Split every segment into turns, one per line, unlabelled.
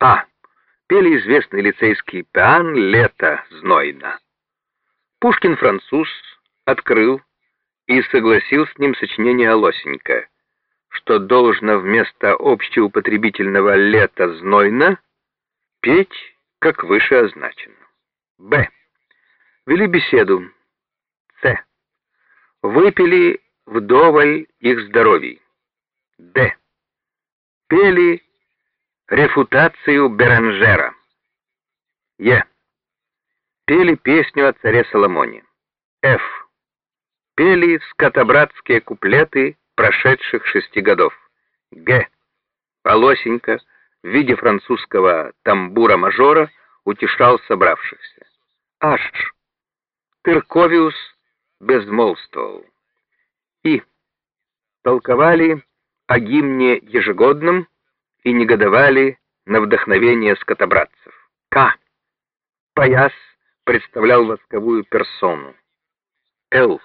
А. Пели известный лицейский пиан «Лето знойно». Пушкин француз открыл и согласил с ним сочинение Лосенька, что должно вместо общеупотребительного «лето знойно» петь, как выше означено. Б. Вели беседу. С. Выпили вдоволь их здоровий. Д. Пели рефутацию Беранжера. Е. Пели песню о царе Соломоне. Ф. Пели скотобратские куплеты прошедших шести годов. Г. Полосенька в виде французского тамбура-мажора утешал собравшихся. H. Тырковиус безмолвствовал. И. Толковали о гимне ежегодном и негодовали на вдохновение скотобратцев. К. Пояс представлял восковую персону. Л.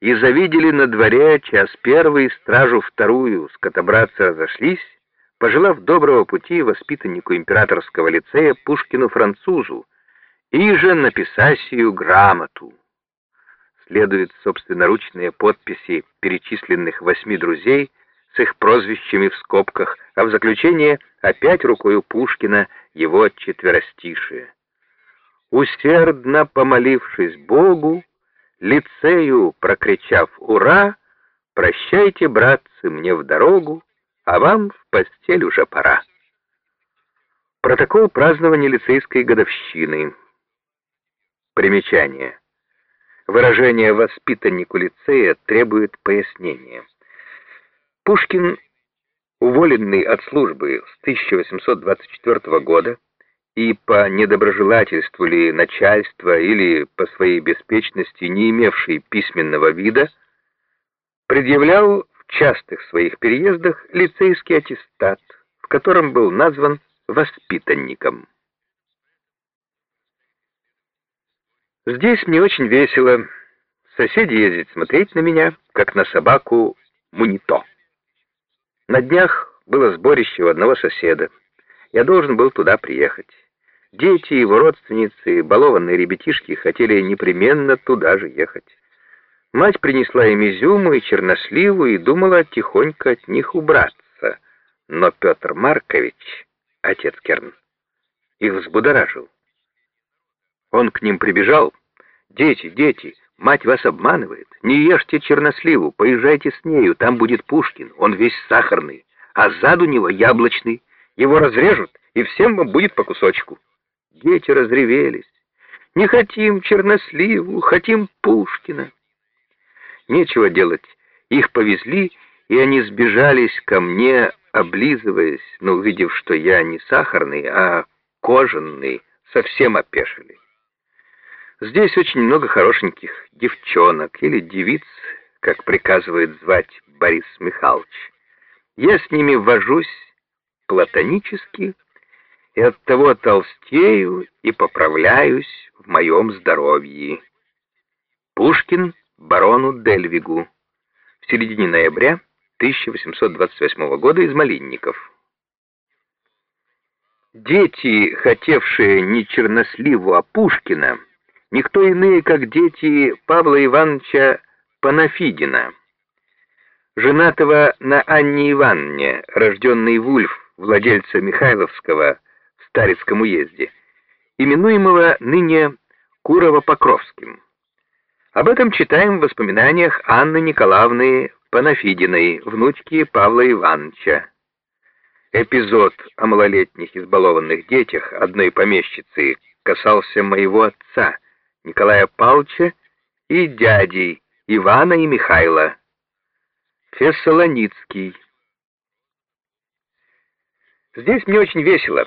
И завидели на дворе час первый, стражу вторую, скотобратцы разошлись, пожелав доброго пути воспитаннику императорского лицея Пушкину-французу, и же написать сию грамоту. Следуют собственноручные подписи перечисленных восьми друзей с их прозвищами в скобках, а в заключение опять рукою Пушкина его четверостишие. Усердно помолившись Богу, лицею прокричав «Ура!», «Прощайте, братцы, мне в дорогу, а вам в постель уже пора». Протокол празднования лицейской годовщины. Примечание. Выражение «воспитаннику лицея» требует пояснения. Пушкин, уволенный от службы с 1824 года и по недоброжелательству ли начальства или по своей беспечности не имевший письменного вида, предъявлял в частых своих переездах лицейский аттестат, в котором был назван воспитанником. Здесь мне очень весело. Соседи ездят смотреть на меня, как на собаку Мунито. На днях было сборище у одного соседа. Я должен был туда приехать. Дети, его родственницы, балованные ребятишки хотели непременно туда же ехать. Мать принесла им изюму и черносливу и думала тихонько от них убраться. Но Петр Маркович, отец Керн, их взбудоражил. Он к ним прибежал. «Дети, дети, мать вас обманывает. Не ешьте черносливу, поезжайте с нею, там будет Пушкин, он весь сахарный, а сзаду него яблочный. Его разрежут, и всем вам будет по кусочку». Дети разревелись. «Не хотим черносливу, хотим Пушкина». Нечего делать, их повезли, и они сбежались ко мне, облизываясь, но увидев, что я не сахарный, а кожаный, совсем опешили. Здесь очень много хорошеньких девчонок или девиц, как приказывает звать Борис Михайлович. Я с ними вожусь платонически и оттого толстею и поправляюсь в моем здоровье. Пушкин барону Дельвигу в середине ноября 1828 года из Малинников. Дети, хотевшие не Черносливу, а Пушкина, никто иные, как дети Павла Ивановича Панафидина, женатого на Анне Ивановне, рожденной Вульф, владельца Михайловского в Старицком уезде, именуемого ныне Курово-Покровским. Об этом читаем в воспоминаниях Анны Николаевны Панафидиной, внучки Павла Ивановича. Эпизод о малолетних избалованных детях одной помещицы касался моего отца, Николая Павловича и дядей Ивана и Михайла. Фессалоницкий. Здесь мне очень весело,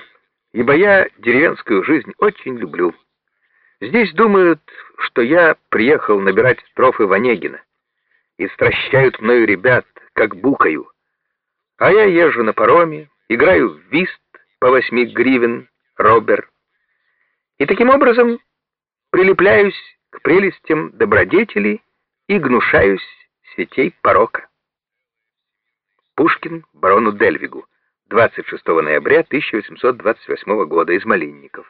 ибо я деревенскую жизнь очень люблю. Здесь думают, что я приехал набирать строфы Ванегина, и стращают мною ребят, как букаю. А я езжу на пароме, играю в вист по восьми гривен, робер. И таким образом прилепляюсь к прелестям добродетели и гнушаюсь сетей порока. Пушкин барону Дельвигу, 26 ноября 1828 года из Малинников.